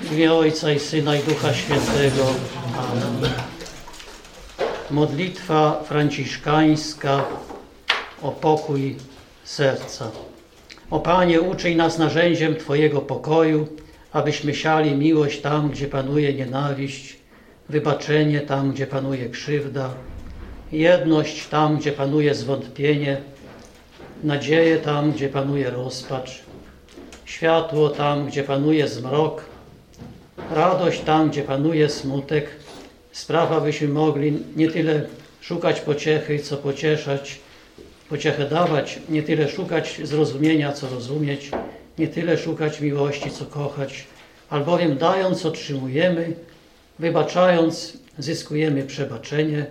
W imię Ojca i Syna i Ducha Świętego. Amen. Modlitwa franciszkańska o pokój serca. O Panie, uczyj nas narzędziem Twojego pokoju, abyśmy siali miłość tam, gdzie panuje nienawiść, wybaczenie tam, gdzie panuje krzywda, jedność tam, gdzie panuje zwątpienie, nadzieję tam, gdzie panuje rozpacz, światło tam, gdzie panuje zmrok, radość tam, gdzie panuje smutek, sprawa, byśmy mogli nie tyle szukać pociechy, co pocieszać, pociechę dawać, nie tyle szukać zrozumienia, co rozumieć, nie tyle szukać miłości, co kochać, albowiem dając otrzymujemy, wybaczając zyskujemy przebaczenie,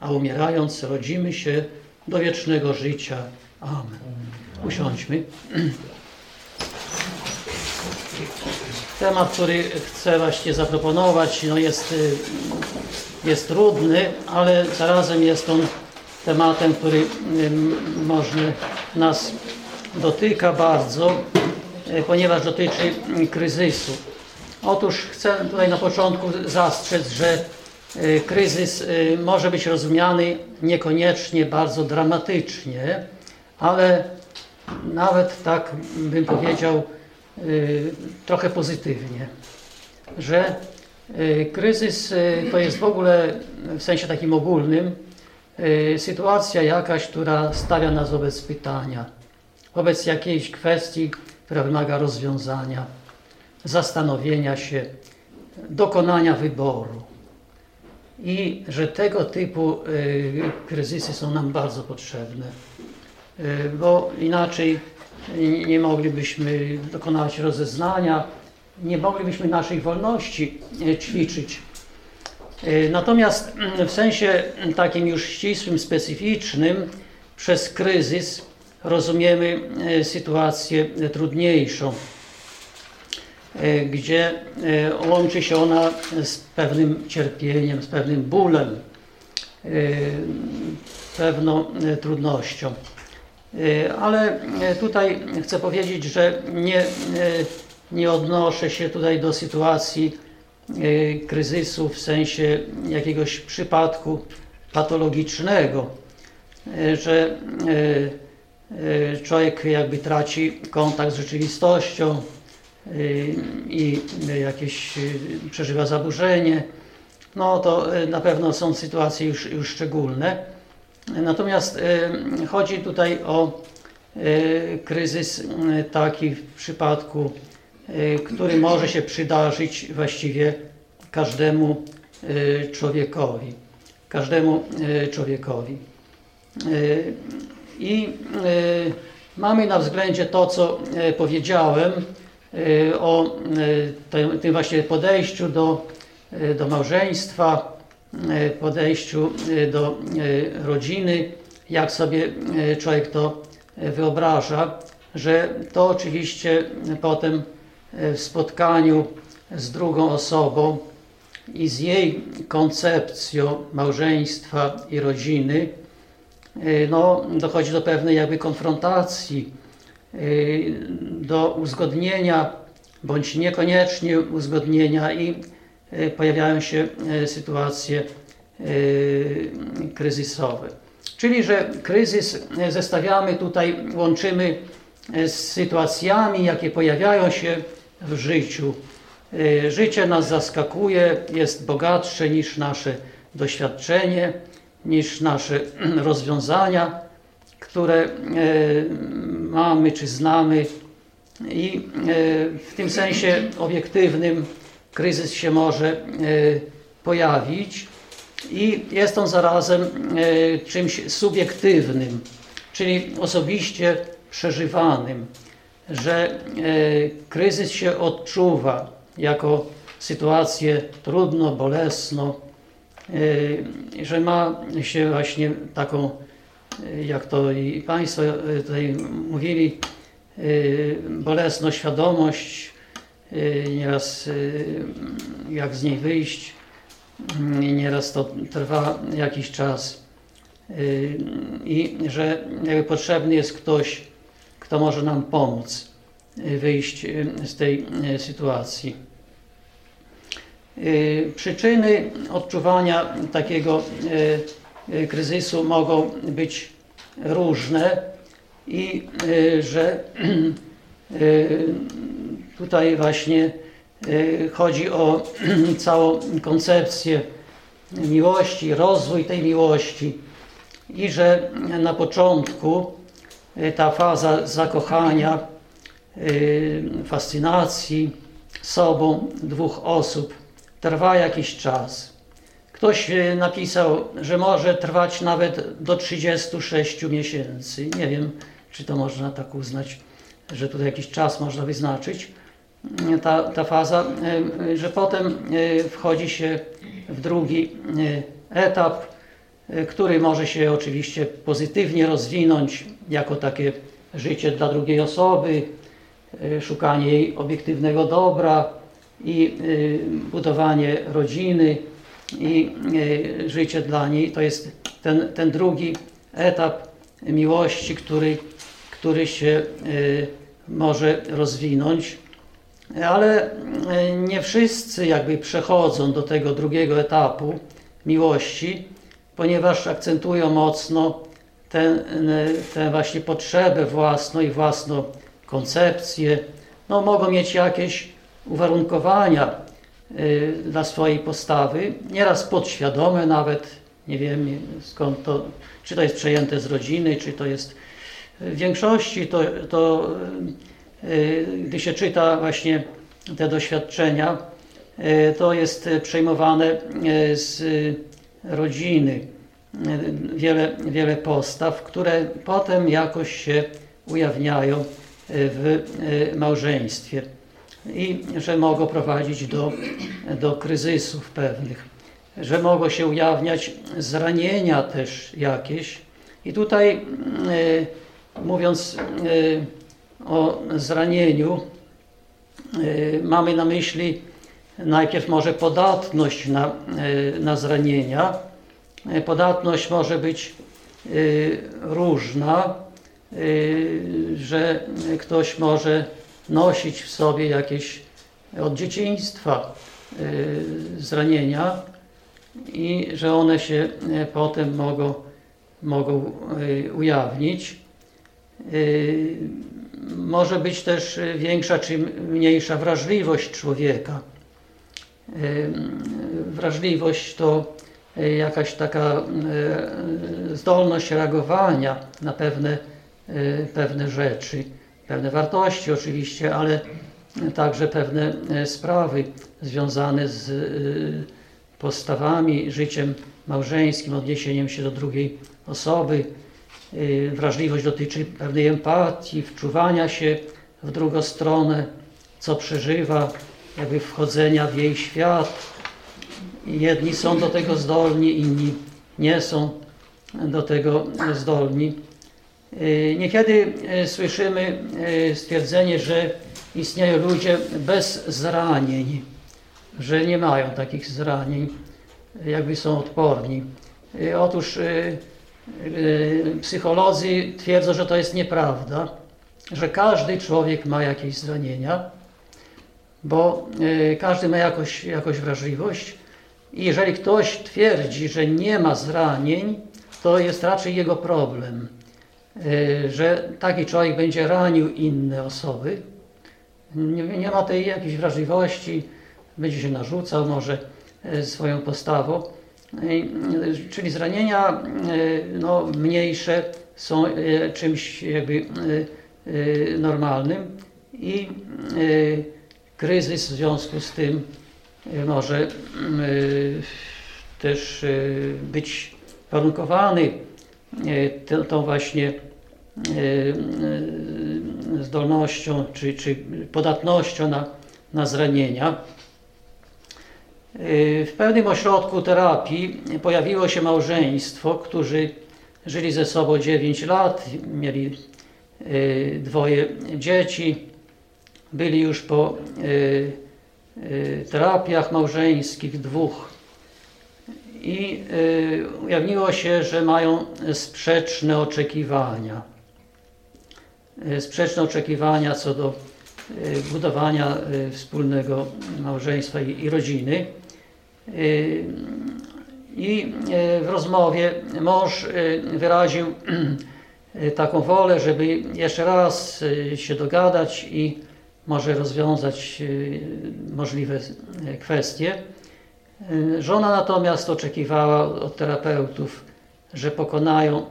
a umierając rodzimy się do wiecznego życia. Amen. Usiądźmy. Temat, który chcę właśnie zaproponować, no jest, y, jest trudny, ale zarazem jest on tematem, który y, można nas dotyka bardzo, y, ponieważ dotyczy kryzysu. Otóż chcę tutaj na początku zastrzec, że kryzys może być rozumiany niekoniecznie bardzo dramatycznie, ale nawet tak bym powiedział, trochę pozytywnie, że kryzys to jest w ogóle w sensie takim ogólnym sytuacja jakaś, która stawia nas wobec pytania, wobec jakiejś kwestii, która wymaga rozwiązania, zastanowienia się, dokonania wyboru. I że tego typu kryzysy są nam bardzo potrzebne, bo inaczej nie moglibyśmy dokonać rozeznania, nie moglibyśmy naszej wolności ćwiczyć. Natomiast w sensie takim już ścisłym, specyficznym, przez kryzys rozumiemy sytuację trudniejszą, gdzie łączy się ona z pewnym cierpieniem, z pewnym bólem, pewną trudnością. Ale tutaj chcę powiedzieć, że nie, nie odnoszę się tutaj do sytuacji kryzysu w sensie jakiegoś przypadku patologicznego, że człowiek jakby traci kontakt z rzeczywistością i jakieś przeżywa zaburzenie. No to na pewno są sytuacje już, już szczególne. Natomiast chodzi tutaj o kryzys taki w przypadku, który może się przydarzyć właściwie każdemu człowiekowi. Każdemu człowiekowi. I mamy na względzie to, co powiedziałem o tym właśnie podejściu do, do małżeństwa, podejściu do rodziny, jak sobie człowiek to wyobraża, że to oczywiście potem w spotkaniu z drugą osobą i z jej koncepcją małżeństwa i rodziny, no, dochodzi do pewnej jakby konfrontacji, do uzgodnienia, bądź niekoniecznie uzgodnienia i pojawiają się sytuacje kryzysowe. Czyli, że kryzys zestawiamy tutaj, łączymy z sytuacjami, jakie pojawiają się w życiu. Życie nas zaskakuje, jest bogatsze niż nasze doświadczenie, niż nasze rozwiązania, które mamy czy znamy. I w tym sensie obiektywnym kryzys się może pojawić i jest on zarazem czymś subiektywnym, czyli osobiście przeżywanym, że kryzys się odczuwa jako sytuację trudno, bolesną, że ma się właśnie taką, jak to i Państwo tutaj mówili, bolesną świadomość, nieraz jak z niej wyjść, nieraz to trwa jakiś czas i że jakby potrzebny jest ktoś, kto może nam pomóc. wyjść z tej sytuacji. Przyczyny odczuwania takiego kryzysu mogą być różne i że tutaj właśnie chodzi o całą koncepcję miłości, rozwój tej miłości i że na początku ta faza zakochania, fascynacji sobą dwóch osób trwa jakiś czas. Ktoś napisał, że może trwać nawet do 36 miesięcy. Nie wiem, czy to można tak uznać, że tutaj jakiś czas można wyznaczyć. Ta, ta faza, że potem wchodzi się w drugi etap, który może się oczywiście pozytywnie rozwinąć jako takie życie dla drugiej osoby, szukanie jej obiektywnego dobra i budowanie rodziny i życie dla niej. To jest ten, ten drugi etap miłości, który, który się może rozwinąć ale nie wszyscy jakby przechodzą do tego drugiego etapu miłości, ponieważ akcentują mocno tę właśnie potrzebę własną i własną koncepcję. No, mogą mieć jakieś uwarunkowania y, dla swojej postawy, nieraz podświadome nawet, nie wiem skąd to, czy to jest przejęte z rodziny, czy to jest w większości to, to Y, gdy się czyta właśnie te doświadczenia, y, to jest przejmowane y, z rodziny. Wiele, wiele postaw, które potem jakoś się ujawniają w małżeństwie i że mogą prowadzić do, do kryzysów pewnych, że mogą się ujawniać zranienia też jakieś. I tutaj mówiąc o zranieniu, y, mamy na myśli najpierw może podatność na, y, na zranienia. Podatność może być różna, że ktoś może nosić w sobie jakieś od dzieciństwa zranienia i że one się potem mogą, mogą ujawnić może być też większa czy mniejsza wrażliwość człowieka. Wrażliwość to jakaś taka zdolność reagowania na pewne, pewne rzeczy, pewne wartości oczywiście, ale także pewne sprawy związane z postawami, życiem małżeńskim, odniesieniem się do drugiej osoby, Y, wrażliwość dotyczy pewnej empatii, wczuwania się w drugą stronę, co przeżywa, jakby wchodzenia w jej świat. Jedni są do tego zdolni, inni nie są do tego zdolni. Y, niekiedy y, słyszymy stwierdzenie, że istnieją ludzie bez zranień, że nie mają takich zranień, jakby są odporni. Otóż psycholodzy twierdzą, że to jest nieprawda, że każdy człowiek ma jakieś zranienia, bo yy, każdy ma jakoś, jakąś wrażliwość i jeżeli ktoś twierdzi, że nie ma zranień, to jest raczej jego problem, yy, że taki człowiek będzie ranił inne osoby, nie, nie ma tej jakiejś wrażliwości, będzie się narzucał może swoją postawą. Czyli zranienia e, no, mniejsze są e, czymś jakby e, normalnym i kryzys w związku z tym może też być warunkowany tą właśnie zdolnością czy, czy podatnością na, na zranienia. W pewnym ośrodku terapii pojawiło się małżeństwo, którzy żyli ze sobą 9 lat, mieli y, dwoje dzieci, byli już po y, terapiach małżeńskich dwóch i ujawniło się, że mają sprzeczne oczekiwania. Sprzeczne oczekiwania co do budowania wspólnego małżeństwa i rodziny. I w rozmowie mąż wyraził taką wolę, żeby jeszcze raz się dogadać i może rozwiązać możliwe kwestie. Żona natomiast oczekiwała od terapeutów, że, pokonają,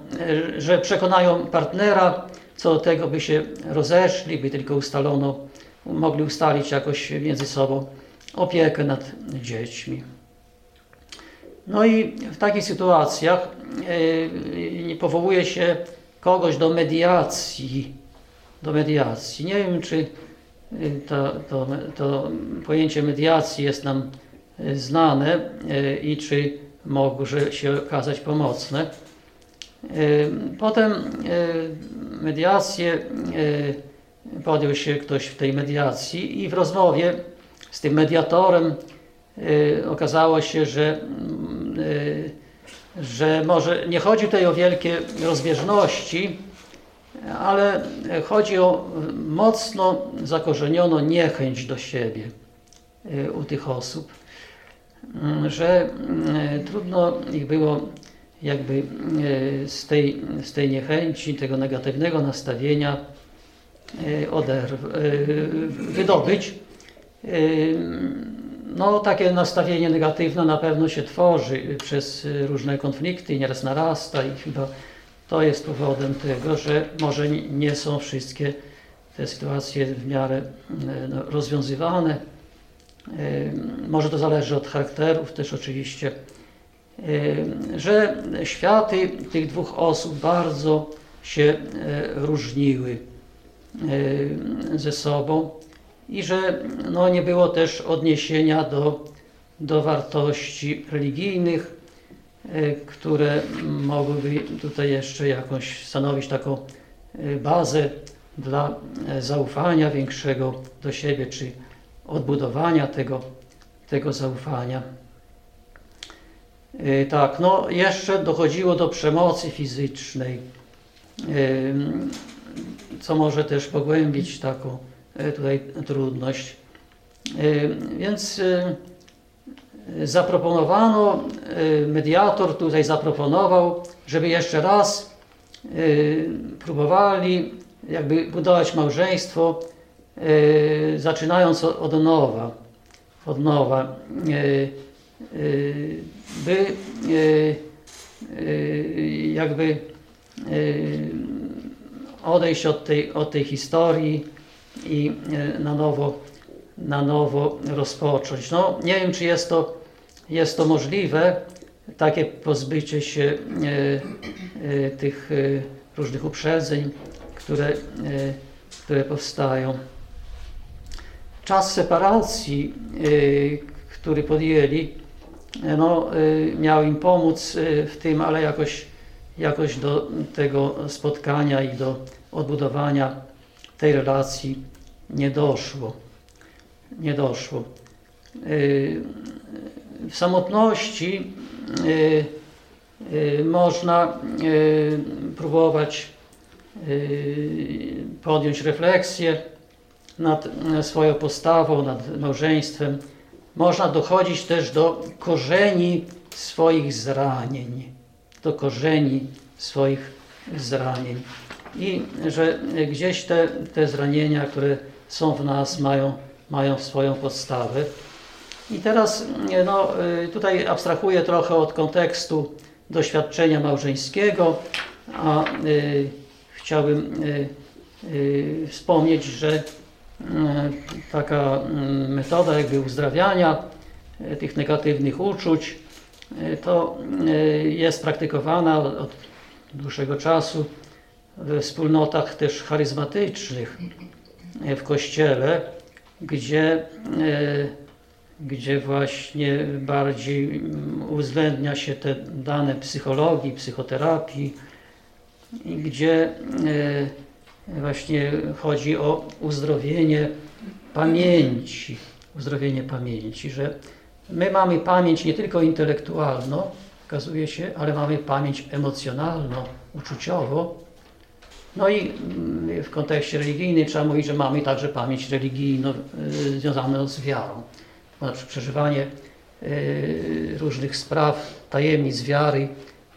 że przekonają partnera co do tego, by się rozeszli, by tylko ustalono, mogli ustalić jakoś między sobą opiekę nad dziećmi. No i w takich sytuacjach yy, powołuje się kogoś do mediacji. Do mediacji. Nie wiem, czy to, to, to pojęcie mediacji jest nam znane i czy może się okazać pomocne. Potem mediację podjął się ktoś w tej mediacji i w rozmowie z tym mediatorem okazało się, że, że może nie chodzi tutaj o wielkie rozbieżności, ale chodzi o mocno zakorzenioną niechęć do siebie u tych osób, że trudno ich było jakby z tej, z tej niechęci, tego negatywnego nastawienia oderw, wydobyć. No, takie nastawienie negatywne na pewno się tworzy przez różne konflikty nieraz narasta i chyba to jest powodem tego, że może nie są wszystkie te sytuacje w miarę no, rozwiązywane. Może to zależy od charakterów też oczywiście, że światy tych dwóch osób bardzo się różniły ze sobą i że no, nie było też odniesienia do, do wartości religijnych, e, które mogłyby tutaj jeszcze jakąś stanowić taką e, bazę dla e, zaufania większego do siebie, czy odbudowania tego, tego zaufania. Tak, no jeszcze dochodziło do przemocy fizycznej, co może też pogłębić taką tutaj trudność. E, więc e, zaproponowano, mediator tutaj zaproponował, żeby jeszcze raz próbowali jakby budować małżeństwo, zaczynając od nowa, od nowa, by jakby odejść od tej, od tej historii, i e, na nowo, na nowo rozpocząć. No, nie wiem, czy jest to, jest to możliwe, takie pozbycie się e, e, tych różnych uprzedzeń, które, które powstają. Czas separacji, który podjęli, no, miał im pomóc w tym, ale jakoś, jakoś do tego spotkania i do odbudowania tej relacji nie doszło. Nie doszło. Y, w samotności y, y, można próbować podjąć refleksję nad swoją postawą, nad małżeństwem. Można dochodzić też do korzeni swoich zranień, do korzeni swoich zranień i że gdzieś te, te zranienia, które są w nas, mają, mają swoją podstawę. I teraz no, tutaj abstrahuję trochę od kontekstu doświadczenia małżeńskiego, a y, chciałbym y, y, wspomnieć, że y, taka mm, metoda jakby uzdrawiania y, tych negatywnych uczuć y, to jest praktykowana od, od dłuższego czasu we wspólnotach też charyzmatycznych w Kościele, gdzie, e, gdzie właśnie bardziej uwzględnia się te dane psychologii, psychoterapii gdzie e, właśnie chodzi o uzdrowienie pamięci, uzdrowienie pamięci, że my mamy pamięć nie tylko intelektualną, okazuje się, ale mamy pamięć emocjonalną, uczuciową, No i mm, w kontekście religijnym trzeba mówić, że mamy także pamięć religijną y, związaną z wiarą. Na przykład przeżywanie y, różnych spraw, tajemnic wiary,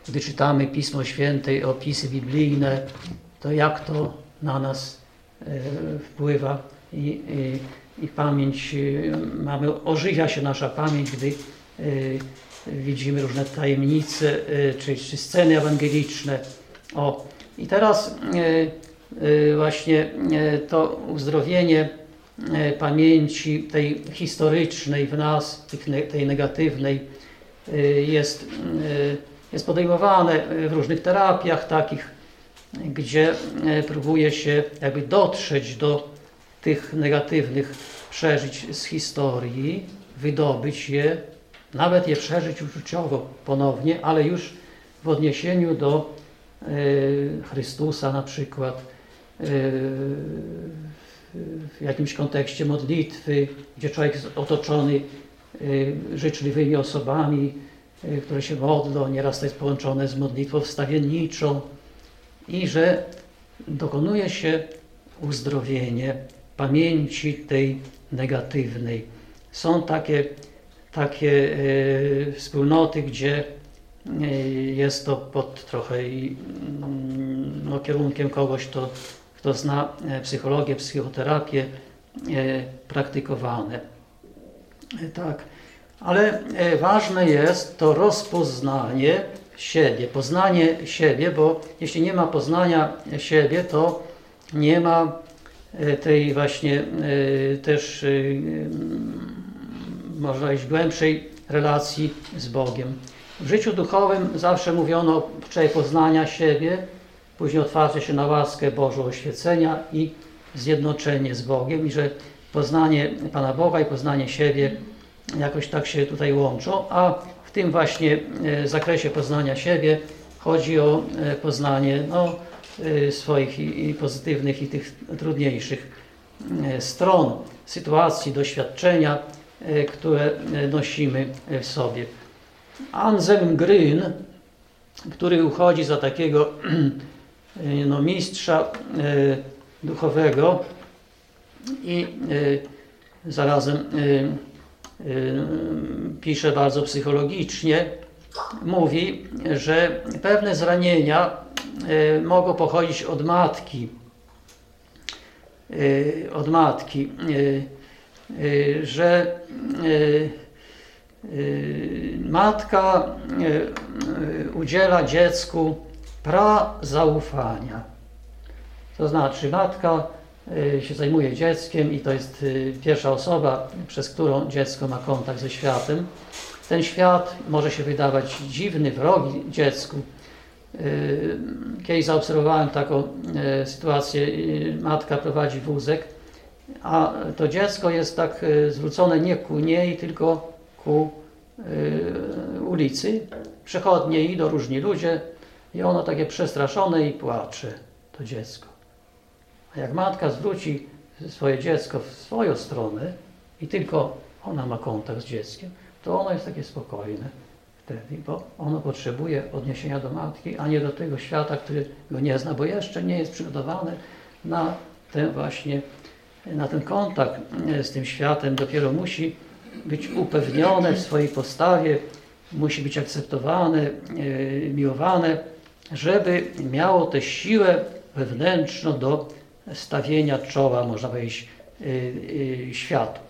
gdy czytamy Pismo Święte, opisy biblijne, to jak to na nas y, wpływa i, i, i pamięć, mamy, ożywia się nasza pamięć, gdy widzimy różne tajemnice czy, czy sceny ewangeliczne. O, i teraz e, e, właśnie e, to uzdrowienie pamięci tej historycznej w nas, tej negatywnej, jest, jest podejmowane w różnych terapiach takich, gdzie próbuje się jakby dotrzeć do tych negatywnych przeżyć z historii, wydobyć je, nawet je przeżyć uczuciowo ponownie, ale już w odniesieniu do Chrystusa na przykład, e, w jakimś kontekście modlitwy, gdzie człowiek jest otoczony e, życzliwymi osobami, które się modlą, nieraz to jest połączone z modlitwą wstawienniczą i że dokonuje się uzdrowienie pamięci tej negatywnej. Są takie, takie wspólnoty, gdzie jest to pod trochę mm, no, kierunkiem kogoś, kto, kto zna e, psychologię, psychoterapię e, praktykowane. E, tak. Ale ważne jest to rozpoznanie siebie, poznanie siebie, bo jeśli nie ma poznania siebie, to nie ma tej właśnie też można powiedzieć głębszej relacji z Bogiem. W życiu duchowym zawsze mówiono o wczoraj poznania siebie, później otwarcie się na łaskę Bożą oświecenia i zjednoczenie z Bogiem i że poznanie Pana Boga i poznanie siebie jakoś tak się tutaj łączą, a w tym właśnie e, zakresie poznania siebie chodzi o e, poznanie no, e, swoich i pozytywnych i tych trudniejszych stron, sytuacji, doświadczenia, które nosimy w sobie. Anselm Gryn, który uchodzi za takiego no, mistrza e, duchowego i e, zarazem e, pisze bardzo psychologicznie, mówi, że pewne zranienia mogą pochodzić od matki. Od matki, że matka y, y, udziela dziecku pra zaufania. To znaczy matka się zajmuje dzieckiem i to jest pierwsza osoba, przez którą dziecko ma kontakt ze światem. Ten świat może się wydawać dziwny, wrogi dziecku. Kiedyś zaobserwowałem taką sytuację, matka prowadzi wózek, a to dziecko jest tak zwrócone nie ku niej, tylko ku y, ulicy. Przechodnie idą różni ludzie i ono takie przestraszone i płacze, to dziecko. A jak matka zwróci swoje dziecko w swoją stronę i tylko ona ma kontakt z dzieckiem, to ono jest takie spokojne wtedy, bo ono potrzebuje odniesienia do matki, a nie do tego świata, który go nie zna, bo jeszcze nie jest przygotowane na ten właśnie, na ten kontakt z tym światem, dopiero musi być upewnione w swojej postawie, musi być akceptowane, e, miłowane, żeby miało tę siłę wewnętrzną do stawienia czoła, można powiedzieć, e, e, światu.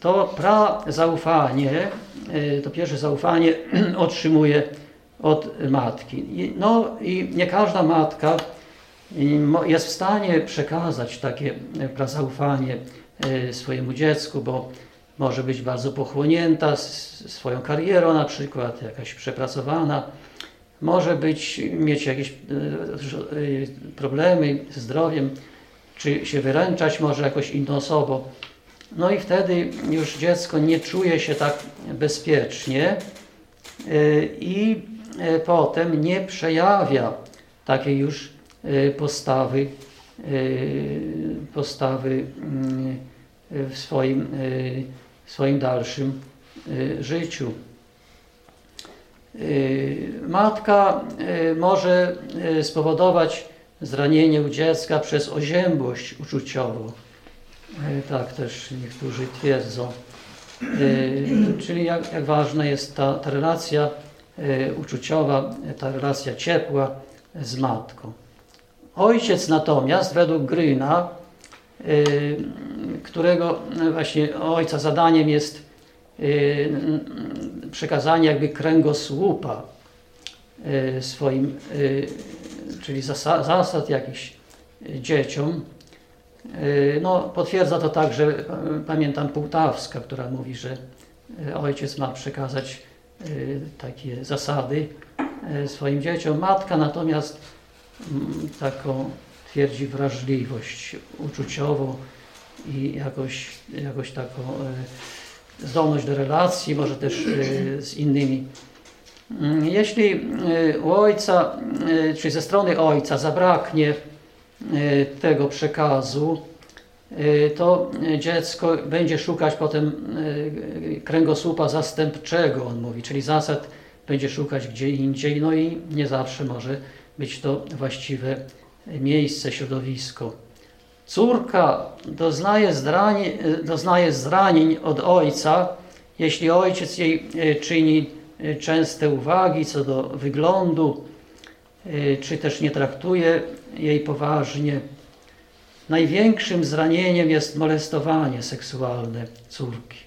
To pra zaufanie, to pierwsze zaufanie otrzymuje od matki. No i nie każda matka jest w stanie przekazać takie zaufanie E, swojemu dziecku, bo może być bardzo pochłonięta swoją karierą na przykład, jakaś przepracowana, może być, mieć jakieś e, e, problemy ze zdrowiem, czy się wyręczać może jakoś inną osobą. No i wtedy już dziecko nie czuje się tak bezpiecznie i potem nie przejawia takiej już postawy, postawy mm, w swoim, y, w swoim dalszym y, życiu. Y, matka może spowodować zranienie u dziecka przez oziębłość uczuciową. Tak też niektórzy twierdzą. Czyli jak, jak ważna jest ta, ta relacja uczuciowa, ta relacja ciepła z matką. Ojciec natomiast według Gryna, którego właśnie ojca zadaniem jest przekazanie jakby kręgosłupa swoim, czyli zasad jakichś dzieciom, Y, no, potwierdza to także, y, pamiętam, Półtawska, która mówi, że y, ojciec ma przekazać takie zasady swoim dzieciom. Matka natomiast mm, taką twierdzi wrażliwość uczuciową i jakoś, jakoś taką zdolność do relacji, może też z innymi. Mm, jeśli u ojca, czy ze strony ojca zabraknie E, tego przekazu, e, to dziecko będzie szukać potem e, kręgosłupa zastępczego, on mówi, czyli zasad będzie szukać gdzie indziej, no i nie zawsze może być to właściwe miejsce, środowisko. Córka doznaje, zrani, doznaje zranień od ojca, jeśli ojciec jej czyni częste uwagi co do wyglądu, czy też nie traktuje jej poważnie. Największym zranieniem jest molestowanie seksualne córki.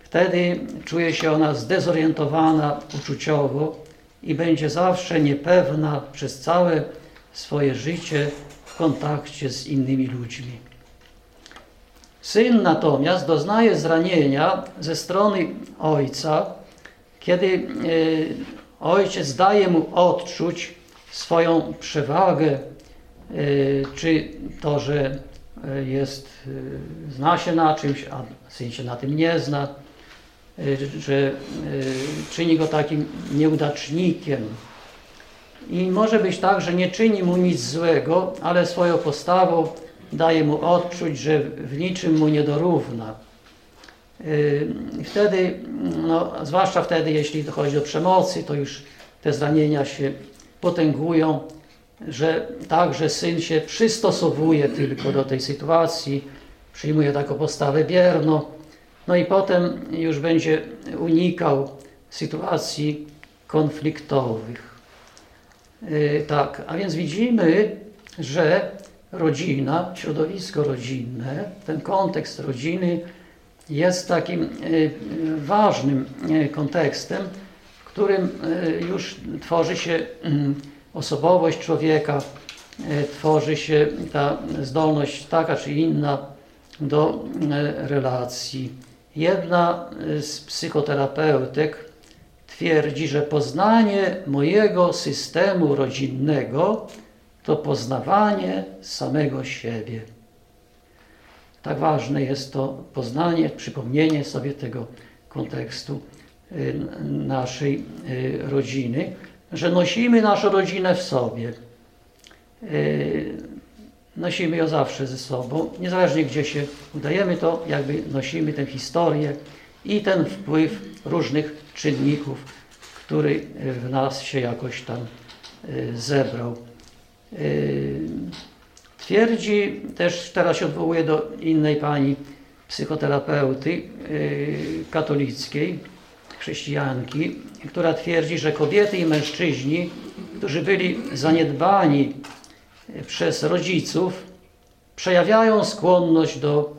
Wtedy czuje się ona zdezorientowana uczuciowo i będzie zawsze niepewna przez całe swoje życie w kontakcie z innymi ludźmi. Syn natomiast doznaje zranienia ze strony ojca, kiedy e, ojciec daje mu odczuć, swoją przewagę, e, czy to, że e, jest, zna się na czymś, a syn się na tym nie zna, że czyni go takim nieudacznikiem. I może być tak, że nie czyni mu nic złego, ale swoją postawą daje mu odczuć, że w niczym mu nie dorówna. Wtedy, no, zwłaszcza wtedy, jeśli dochodzi do przemocy, to już te zranienia się potęgują, że także syn się przystosowuje tylko do tej sytuacji, przyjmuje taką postawę bierną, no i potem już będzie unikał sytuacji konfliktowych. Yy, tak, a więc widzimy, że rodzina, środowisko rodzinne, ten kontekst rodziny jest takim yy, ważnym yy, kontekstem, którym e, już tworzy się mm, osobowość człowieka, tworzy się ta zdolność taka czy inna do relacji. Jedna z psychoterapeutek twierdzi, że poznanie mojego systemu rodzinnego to poznawanie samego siebie. Tak ważne jest to poznanie, przypomnienie sobie tego kontekstu Y, naszej y, rodziny, że nosimy naszą rodzinę w sobie. Y, nosimy ją zawsze ze sobą, niezależnie gdzie się udajemy, to jakby nosimy tę historię i ten wpływ różnych czynników, który w nas się jakoś tam zebrał. Twierdzi, też teraz się odwołuje do innej pani psychoterapeuty katolickiej, chrześcijanki, która twierdzi, że kobiety i mężczyźni, którzy byli zaniedbani przez rodziców, przejawiają skłonność do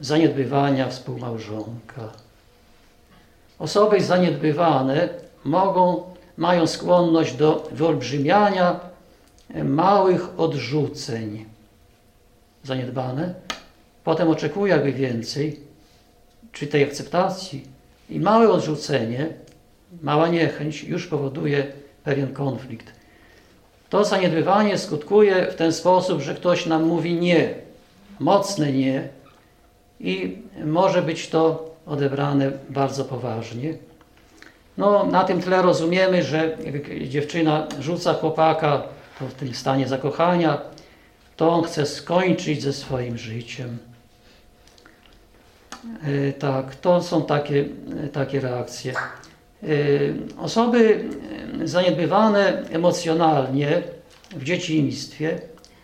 zaniedbywania współmałżonka. Osoby zaniedbywane mogą, mają skłonność do wyolbrzymiania małych odrzuceń. Zaniedbane, potem oczekuje jakby więcej, czy tej akceptacji, i małe odrzucenie, mała niechęć już powoduje pewien konflikt. To zaniedbywanie skutkuje w ten sposób, że ktoś nam mówi nie, mocne nie i może być to odebrane bardzo poważnie. No, na tym tle rozumiemy, że dziewczyna rzuca chłopaka to w tym stanie zakochania, to on chce skończyć ze swoim życiem. E, tak, to są takie, takie reakcje. E, osoby zaniedbywane emocjonalnie w dzieciństwie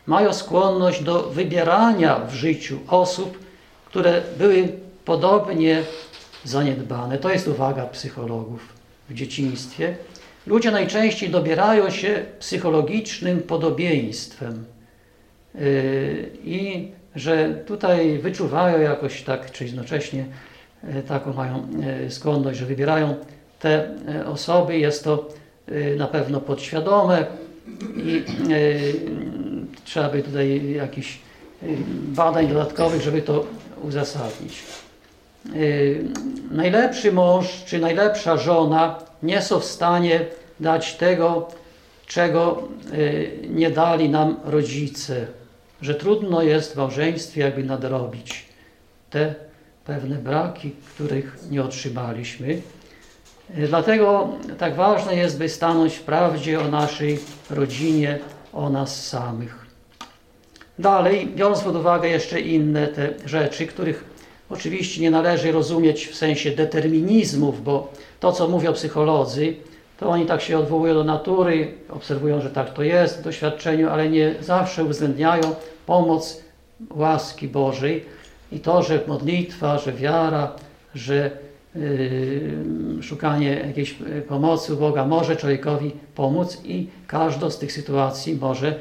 mają skłonność do wybierania w życiu osób, które były podobnie zaniedbane. To jest uwaga psychologów w dzieciństwie. Ludzie najczęściej dobierają się psychologicznym podobieństwem yy, i że tutaj wyczuwają jakoś tak, czy jednocześnie yy, taką mają yy, skłonność, że wybierają te osoby. Jest to na pewno podświadome i trzeba by tutaj jakichś badań dodatkowych, żeby to uzasadnić. Najlepszy mąż czy najlepsza żona nie są w stanie dać tego, czego y, nie dali nam rodzice, że trudno jest w małżeństwie jakby nadrobić te pewne braki, których nie otrzymaliśmy. Y, dlatego tak ważne jest, by stanąć w prawdzie o naszej rodzinie, o nas samych. Dalej, biorąc pod uwagę jeszcze inne te rzeczy, których oczywiście nie należy rozumieć w sensie determinizmów, bo to, co mówią psycholodzy, to oni tak się odwołują do natury, obserwują, że tak to jest w doświadczeniu, ale nie zawsze uwzględniają pomoc łaski Bożej i to, że modlitwa, że wiara, że yy, szukanie jakiejś pomocy u Boga może człowiekowi pomóc i każdą z tych sytuacji może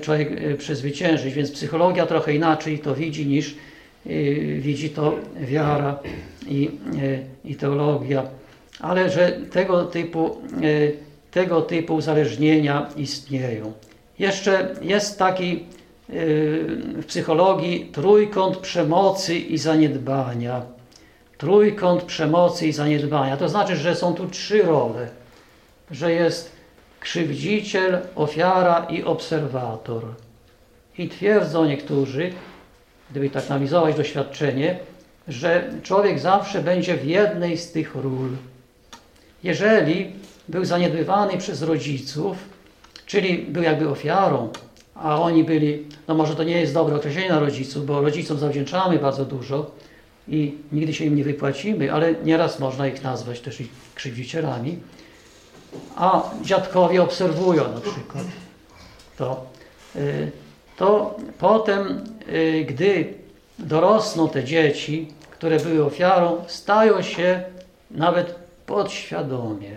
człowiek y, przezwyciężyć. Więc psychologia trochę inaczej to widzi niż yy, widzi to wiara i, yy, i teologia ale że tego typu, e, tego typu uzależnienia istnieją. Jeszcze jest taki w psychologii trójkąt przemocy i zaniedbania. Trójkąt przemocy i zaniedbania. To znaczy, że są tu trzy role. Że jest krzywdziciel, ofiara i obserwator. I twierdzą niektórzy, gdyby tak analizować doświadczenie, że człowiek zawsze będzie w jednej z tych ról jeżeli był zaniedbywany przez rodziców, czyli był jakby ofiarą, a oni byli, no może to nie jest dobre określenie na rodziców, bo rodzicom zawdzięczamy bardzo dużo i nigdy się im nie wypłacimy, ale nieraz można ich nazwać też i krzywdzicielami. A dziadkowie obserwują na przykład to, y, to potem, y, gdy dorosną te dzieci, które były ofiarą, stają się nawet podświadomie,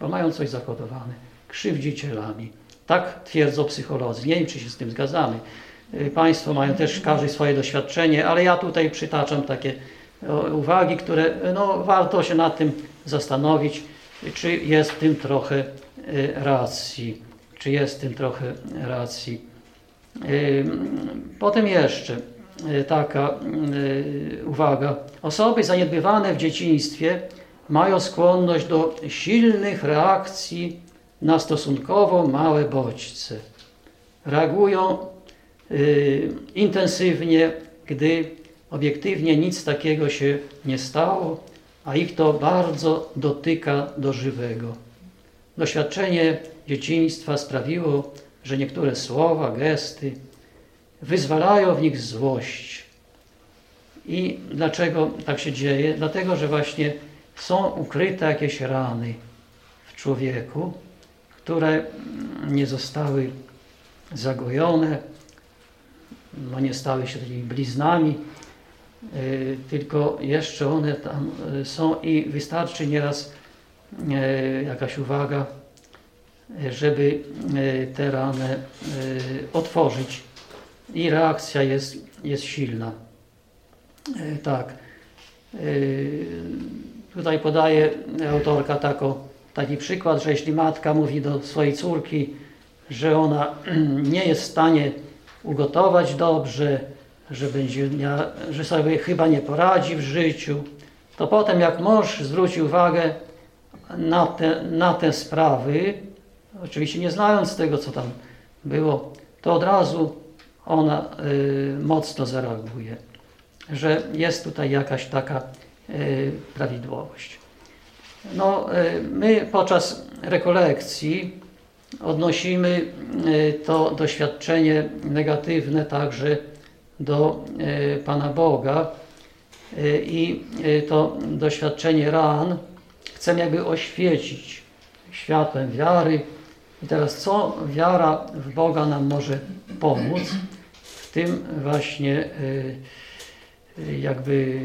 bo mają coś zakodowane, krzywdzicielami. Tak twierdzą psycholodzy. Nie wiem, czy się z tym zgadzamy. Y, państwo mają też każde swoje doświadczenie, ale ja tutaj przytaczam takie uwagi, które no, warto się nad tym zastanowić, czy jest w tym trochę y, racji. Czy jest w tym trochę racji. Y, potem jeszcze taka uwaga. Osoby zaniedbywane w dzieciństwie mają skłonność do silnych reakcji na stosunkowo małe bodźce. Reagują y, intensywnie, gdy obiektywnie nic takiego się nie stało, a ich to bardzo dotyka do żywego. Doświadczenie dzieciństwa sprawiło, że niektóre słowa, gesty wyzwalają w nich złość. I dlaczego tak się dzieje? Dlatego, że właśnie są ukryte jakieś rany w człowieku, które nie zostały zagojone, no nie stały się takimi bliznami, y, tylko jeszcze one tam y, są i wystarczy nieraz y, jakaś uwaga, żeby te rany otworzyć i reakcja jest, jest silna. Tak. Tutaj podaje autorka taką, taki przykład, że jeśli matka mówi do swojej córki, że ona nie jest w stanie ugotować dobrze, że, będzie że sobie chyba nie poradzi w życiu, to potem jak mąż zwróci uwagę na te, na te sprawy, oczywiście nie znając tego, co tam było, to od razu ona y, mocno zareaguje, że jest tutaj jakaś taka Y, prawidłowość. No, y, my podczas rekolekcji odnosimy y, to doświadczenie negatywne także do Pana Boga i to doświadczenie ran chcemy jakby oświecić światłem wiary, I teraz co wiara w Boga nam może pomóc w tym właśnie jakby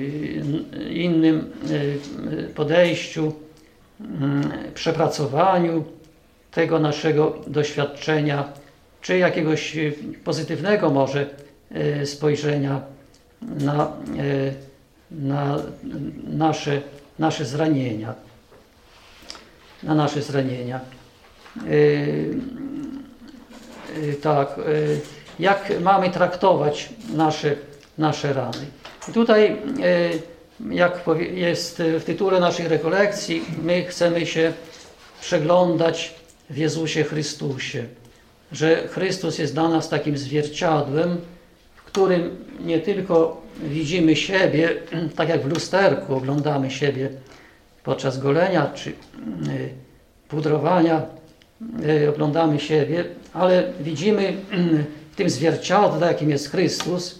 innym podejściu, mm, przepracowaniu tego naszego doświadczenia, czy jakiegoś pozytywnego może spojrzenia na, na nasze, nasze zranienia. Na nasze zranienia. Tak, jak mamy traktować nasze, nasze rany. I tutaj, jak jest w tytule naszych rekolekcji, my chcemy się przeglądać w Jezusie Chrystusie. Że Chrystus jest dla nas takim zwierciadłem, w którym nie tylko widzimy siebie, tak jak w lusterku oglądamy siebie podczas golenia czy pudrowania, oglądamy siebie, ale widzimy w tym zwierciadle, jakim jest Chrystus,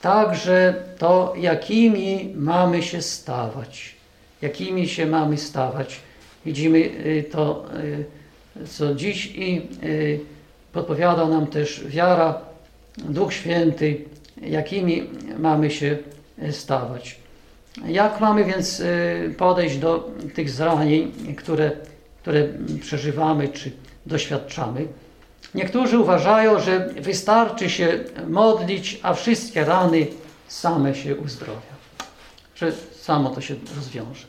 także to, jakimi mamy się stawać. Jakimi się mamy stawać. Widzimy to, co dziś i podpowiada nam też wiara, Duch Święty, jakimi mamy się stawać. Jak mamy więc podejść do tych zranień, które, które przeżywamy czy doświadczamy? Niektórzy uważają, że wystarczy się modlić, a wszystkie rany same się uzdrowia. Że samo to się rozwiąże.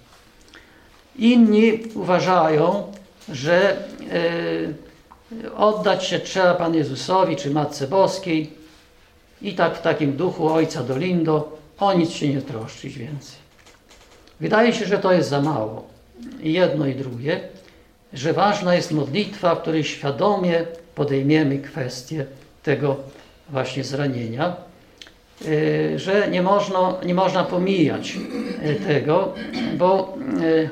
Inni uważają, że e, oddać się trzeba Panu Jezusowi czy Matce Boskiej i tak w takim duchu Ojca Dolindo o nic się nie troszczyć więcej. Wydaje się, że to jest za mało. Jedno i drugie, że ważna jest modlitwa, w której świadomie podejmiemy kwestię tego właśnie zranienia, e, że nie można, nie można pomijać e, tego, bo e,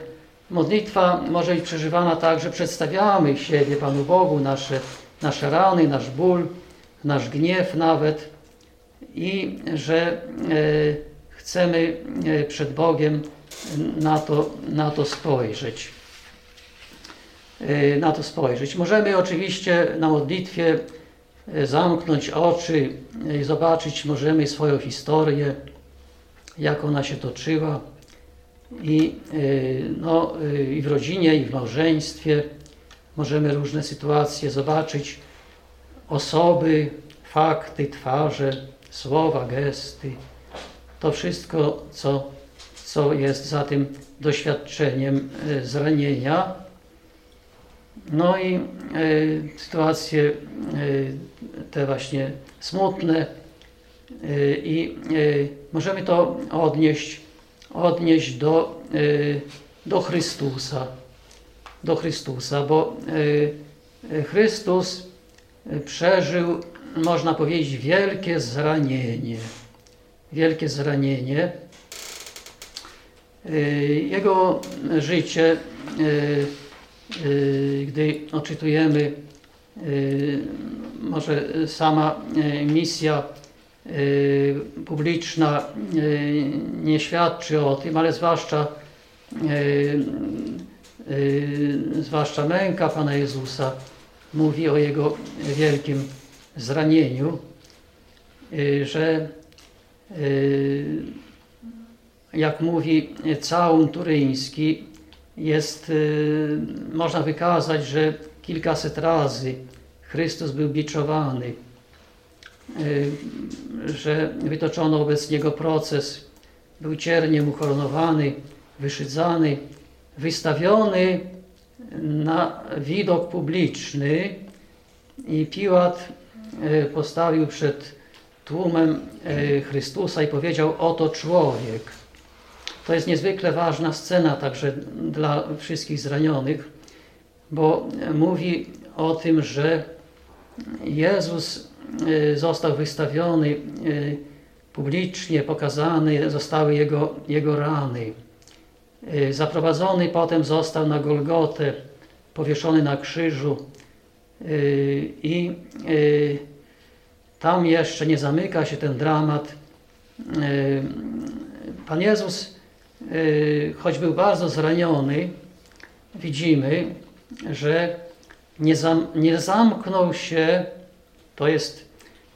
modlitwa może być przeżywana tak, że przedstawiamy siebie Panu Bogu, nasze, nasze rany, nasz ból, nasz gniew nawet i że chcemy przed Bogiem na to, na to spojrzeć. Y, na to spojrzeć. Możemy oczywiście na modlitwie y, zamknąć oczy i zobaczyć możemy swoją historię, jak ona się toczyła i, y, no, i w rodzinie, i w małżeństwie. Możemy różne sytuacje zobaczyć, osoby, fakty, twarze, słowa, gesty. To wszystko, co, co jest za tym doświadczeniem zranienia no i y, sytuacje y, te właśnie smutne y, i możemy to odnieść, odnieść do, do Chrystusa. Do Chrystusa, bo Chrystus przeżył, można powiedzieć, wielkie zranienie. Wielkie zranienie. Jego życie Y, gdy odczytujemy y, może sama y, misja publiczna nie świadczy o tym, ale zwłaszcza, zwłaszcza męka Pana Jezusa mówi o Jego wielkim zranieniu, że jak mówi całun turyński, jest, y, można wykazać, że kilkaset razy Chrystus był biczowany, y, że wytoczono wobec Niego proces, był cierniem ukoronowany, wyszydzany, wystawiony na widok publiczny i Piłat y, postawił przed tłumem Chrystusa i powiedział, oto człowiek. To jest niezwykle ważna scena także dla wszystkich zranionych, bo mówi o tym, że Jezus y, został wystawiony y, publicznie, pokazany, zostały Jego, jego rany. Y, zaprowadzony potem został na Golgotę, powieszony na krzyżu i tam jeszcze nie zamyka się ten dramat. Pan Jezus choć był bardzo zraniony, widzimy, że nie, zam, nie zamknął się, to jest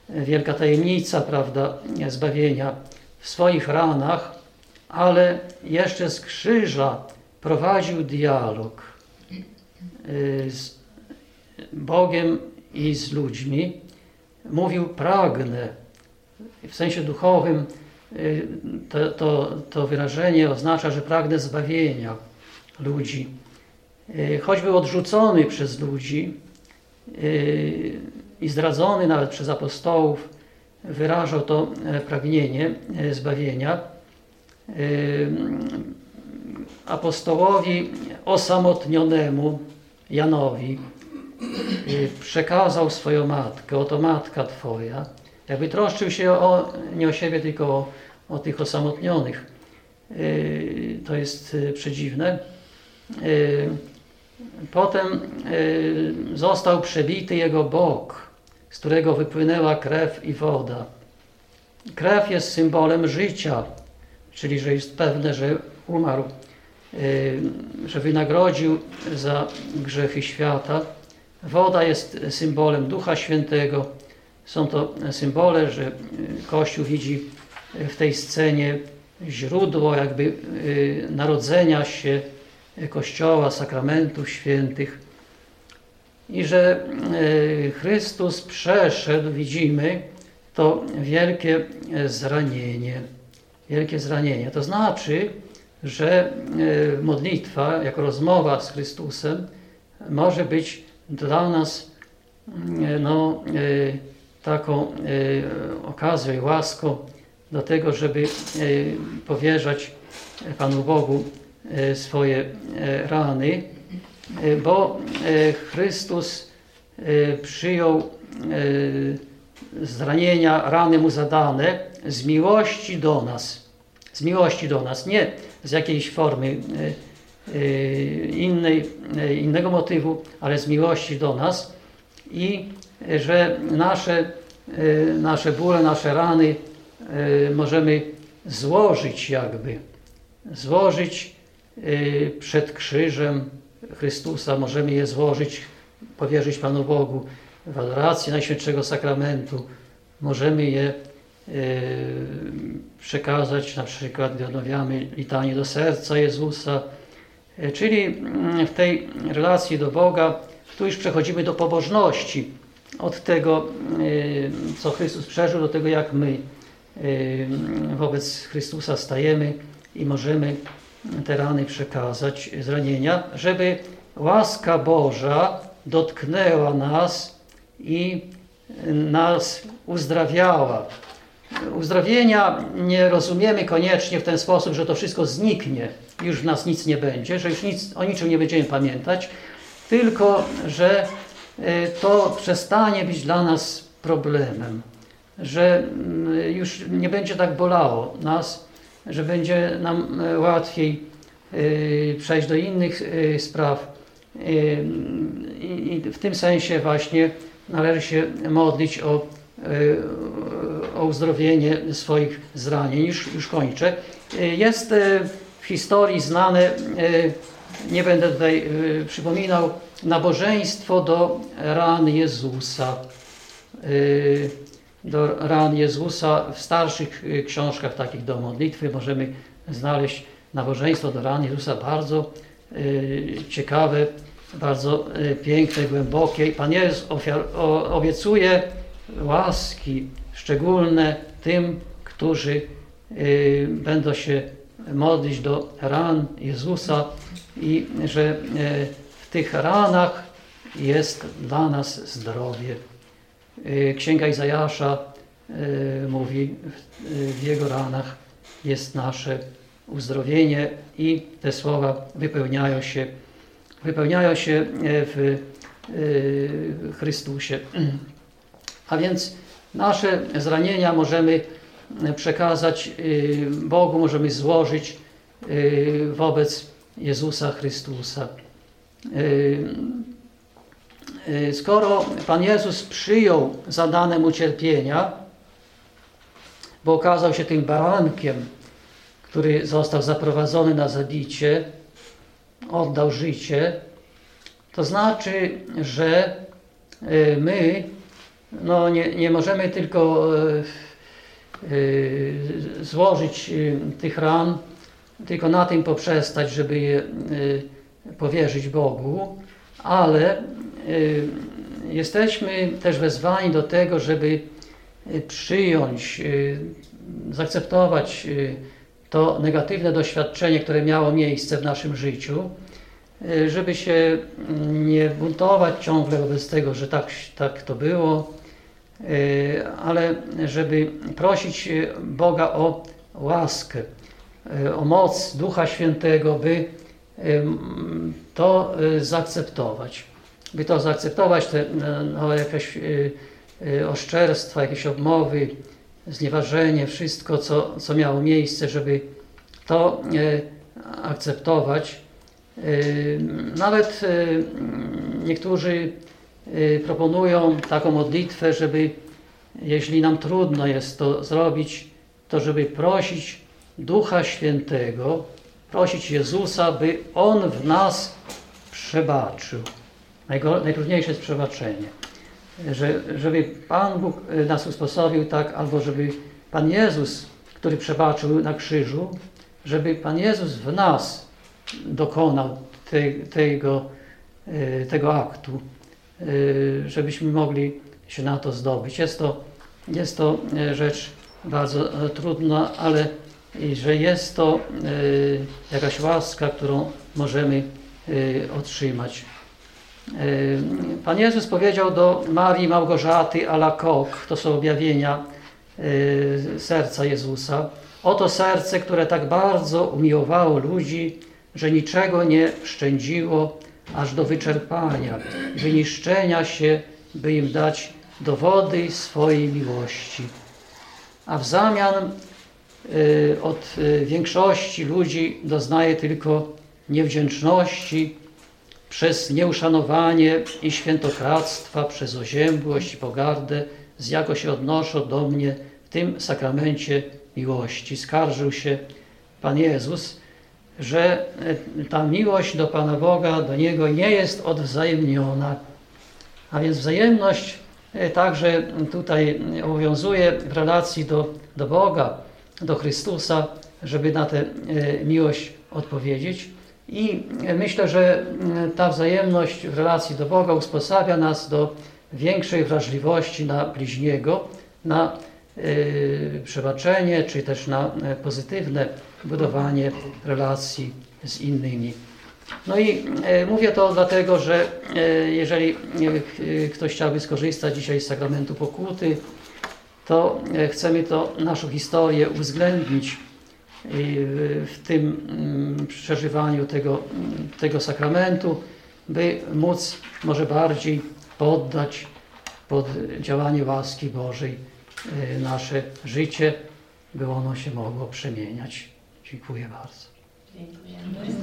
wielka tajemnica, prawda, zbawienia, w swoich ranach, ale jeszcze z krzyża prowadził dialog y, z Bogiem i z ludźmi. Mówił pragnę. W sensie duchowym y, to, to, to wyrażenie oznacza, że pragnę zbawienia ludzi. Y, choć był odrzucony przez ludzi i zdradzony nawet przez apostołów, wyrażał to e, pragnienie e, zbawienia. Apostołowi osamotnionemu Janowi przekazał swoją matkę, oto matka Twoja. Jakby troszczył się o, nie o siebie, tylko o, o tych osamotnionych. To jest przedziwne. Potem został przebity jego bok z którego wypłynęła krew i woda. Krew jest symbolem życia, czyli że jest pewne, że umarł, y, że wynagrodził za grzechy świata. Woda jest symbolem Ducha Świętego. Są to symbole, że y, Kościół widzi w tej scenie źródło jakby y, narodzenia się Kościoła, sakramentów świętych i że e, Chrystus przeszedł, widzimy, to wielkie zranienie. Wielkie zranienie. To znaczy, że e, modlitwa, jako rozmowa z Chrystusem, może być dla nas e, no, taką okazją i łaską do tego, żeby powierzać Panu Bogu swoje rany bo Chrystus przyjął zranienia, rany mu zadane z miłości do nas. Z miłości do nas, nie z jakiejś formy innej, innego motywu, ale z miłości do nas i że nasze, nasze bóle, nasze rany możemy złożyć jakby, złożyć przed krzyżem Chrystusa, możemy je złożyć, powierzyć Panu Bogu w adoracji Najświętszego Sakramentu. Możemy je e, przekazać, na przykład gdy odmawiamy litanie do serca Jezusa, e, czyli mm, w tej relacji do Boga, tu już przechodzimy do pobożności, od tego, e, co Chrystus przeżył, do tego, jak my wobec Chrystusa stajemy i możemy te rany przekazać, zranienia, żeby łaska Boża dotknęła nas i nas uzdrawiała. Uzdrowienia nie rozumiemy koniecznie w ten sposób, że to wszystko zniknie, już w nas nic nie będzie, że już nic, o niczym nie będziemy pamiętać, tylko że to przestanie być dla nas problemem, że mm, już nie będzie tak bolało nas, że będzie nam e, łatwiej e, przejść do innych e, spraw. I w tym sensie właśnie należy się modlić o, o uzdrowienie swoich zranień. Już, już kończę. Jest w historii znane, nie będę tutaj przypominał, nabożeństwo do ran Jezusa do ran Jezusa. W starszych y, książkach takich do modlitwy możemy znaleźć nabożeństwo do ran Jezusa bardzo y, ciekawe, bardzo y, piękne, głębokie. Pan Jezus ofiar, o, obiecuje łaski szczególne tym, którzy y, będą się modlić do ran Jezusa i że y, w tych ranach jest dla nas zdrowie. Y, Księga Izajasza y, mówi, w jego ranach jest nasze uzdrowienie i te słowa wypełniają się, wypełniają się w Chrystusie. A więc nasze zranienia możemy przekazać Bogu, możemy złożyć wobec Jezusa Chrystusa. Y, skoro Pan Jezus przyjął zadane mu cierpienia, bo okazał się tym barankiem, który został zaprowadzony na zabicie, oddał życie, To znaczy, że y, my no, nie, nie możemy tylko y, y, złożyć y, tych ran, tylko na tym poprzestać, żeby je y, powierzyć Bogu, ale y, jesteśmy też wezwani do tego, żeby y, przyjąć, zaakceptować to negatywne doświadczenie, które miało miejsce w naszym życiu, żeby się mm, nie buntować ciągle wobec tego, że tak, tak to było, ale żeby prosić Boga o łaskę, o moc Ducha Świętego, by to y, zaakceptować. By to zaakceptować, te no, jakieś y, oszczerstwa, jakieś obmowy, znieważenie, wszystko, co, co miało miejsce, żeby to akceptować. Nawet niektórzy proponują taką modlitwę, żeby jeśli nam trudno jest to zrobić, to żeby prosić Ducha Świętego, prosić Jezusa, by On w nas przebaczył. Najtrudniejsze jest przebaczenie. Że, żeby Pan Bóg y, nas usposobił tak, albo żeby Pan Jezus, który przebaczył na krzyżu, żeby Pan Jezus w nas dokonał te, tego, y, tego aktu, y, żebyśmy mogli się na to zdobyć. Jest to, jest to rzecz bardzo e, trudna, ale i że jest to y, jakaś łaska, którą możemy y, otrzymać. Y, Pan Jezus powiedział do Marii Małgorzaty Alakok, to są objawienia serca Jezusa, oto serce, które tak bardzo umiłowało ludzi, że niczego nie szczędziło aż do wyczerpania, wyniszczenia się, by im dać dowody swojej miłości. A w zamian od y, większości ludzi doznaje tylko niewdzięczności przez nieuszanowanie i świętokradztwa, przez oziębłość i pogardę, z jago się odnoszą do mnie w tym sakramencie miłości. Skarżył się Pan Jezus, że y, ta miłość do Pana Boga, do Niego nie jest odwzajemniona. A więc wzajemność y, także tutaj obowiązuje w relacji do, do Boga, do Chrystusa, żeby na tę y, miłość odpowiedzieć. I myślę, że y, ta wzajemność w relacji do Boga usposabia nas do większej wrażliwości na bliźniego, na przebaczenie, czy też na pozytywne budowanie relacji z innymi. No i e, mówię to dlatego, że e, jeżeli e, ktoś chciałby skorzystać dzisiaj z sakramentu pokuty, to e, chcemy to naszą historię uwzględnić i w- tym mm, przeżywaniu tego, mm, tego sakramentu, by móc może bardziej poddać pod działanie łaski Bożej e, nasze życie, by ono się mogło przemieniać. Dziękuję bardzo. Dziękujemy.